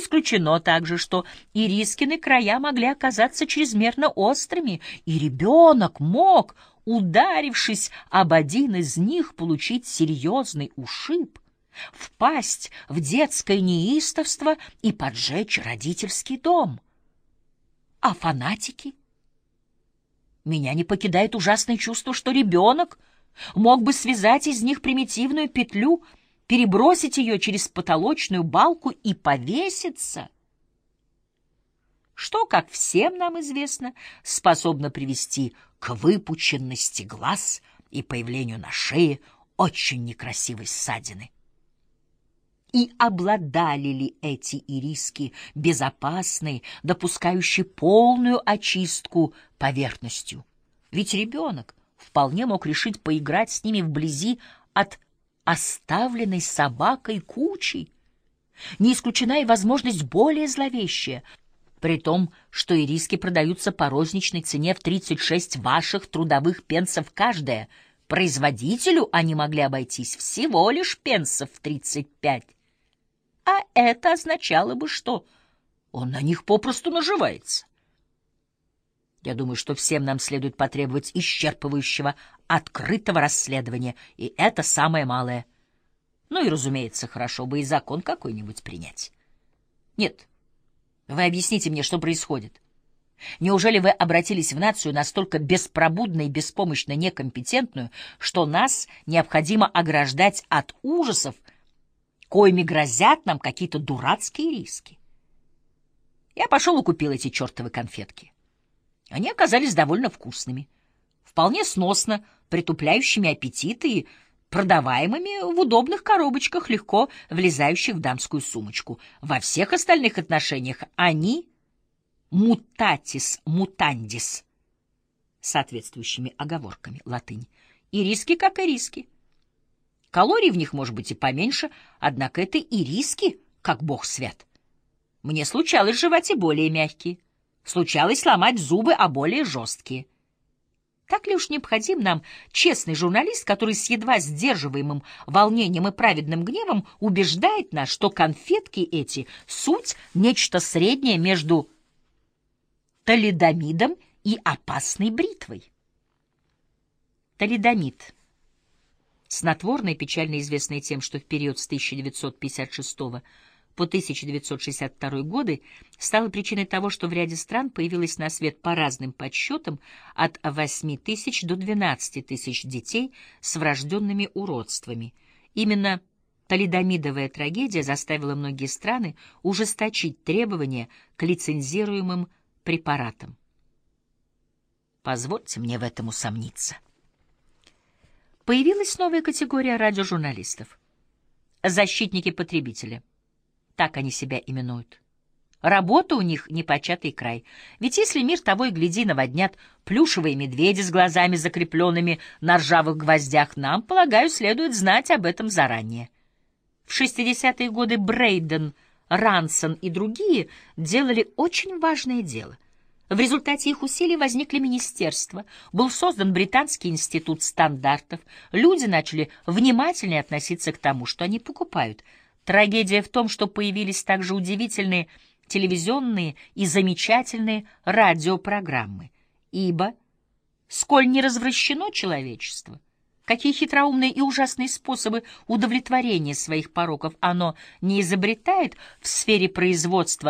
исключено также, что Ирискины края могли оказаться чрезмерно острыми, и ребенок мог, ударившись об один из них, получить серьезный ушиб, впасть в детское неистовство и поджечь родительский дом. А фанатики? Меня не покидает ужасное чувство, что ребенок мог бы связать из них примитивную петлю — перебросить ее через потолочную балку и повеситься, что, как всем нам известно, способно привести к выпученности глаз и появлению на шее очень некрасивой ссадины. И обладали ли эти ириски безопасной, допускающей полную очистку поверхностью? Ведь ребенок вполне мог решить поиграть с ними вблизи от оставленной собакой кучей. Не исключена и возможность более зловещая, при том, что и риски продаются по розничной цене в 36 ваших трудовых пенсов каждая. Производителю они могли обойтись всего лишь пенсов в 35. А это означало бы, что он на них попросту наживается. Я думаю, что всем нам следует потребовать исчерпывающего, открытого расследования, и это самое малое. Ну и, разумеется, хорошо бы и закон какой-нибудь принять. Нет, вы объясните мне, что происходит. Неужели вы обратились в нацию настолько беспробудно и беспомощно некомпетентную, что нас необходимо ограждать от ужасов, коими грозят нам какие-то дурацкие риски? Я пошел и купил эти чертовы конфетки. Они оказались довольно вкусными, вполне сносно притупляющими аппетит и продаваемыми в удобных коробочках, легко влезающих в дамскую сумочку. Во всех остальных отношениях они мутатис мутандис соответствующими оговорками латынь. И риски как и риски. Калорий в них может быть и поменьше, однако это и риски, как бог свят. Мне случалось жевать и более мягкие. Случалось сломать зубы, а более жесткие. Так ли уж необходим нам честный журналист, который с едва сдерживаемым волнением и праведным гневом убеждает нас, что конфетки эти — суть нечто среднее между талидомидом и опасной бритвой? Талидомид — снотворное, печально известное тем, что в период с 1956 года по 1962 годы стало причиной того, что в ряде стран появилось на свет по разным подсчетам от 8 тысяч до 12 тысяч детей с врожденными уродствами. Именно талидомидовая трагедия заставила многие страны ужесточить требования к лицензируемым препаратам. Позвольте мне в этом усомниться. Появилась новая категория радиожурналистов — защитники потребителя — так они себя именуют. Работа у них непочатый край. Ведь если мир того и гляди наводнят плюшевые медведи с глазами закрепленными на ржавых гвоздях, нам, полагаю, следует знать об этом заранее. В 60-е годы Брейден, Рансон и другие делали очень важное дело. В результате их усилий возникли министерства, был создан Британский институт стандартов, люди начали внимательнее относиться к тому, что они покупают – Трагедия в том, что появились также удивительные телевизионные и замечательные радиопрограммы, ибо, сколь не развращено человечество, какие хитроумные и ужасные способы удовлетворения своих пороков оно не изобретает в сфере производства